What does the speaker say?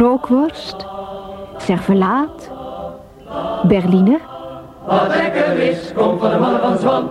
rookworst, servelaat, berliner. Wat lekker is, komt van de mannen van Zwan.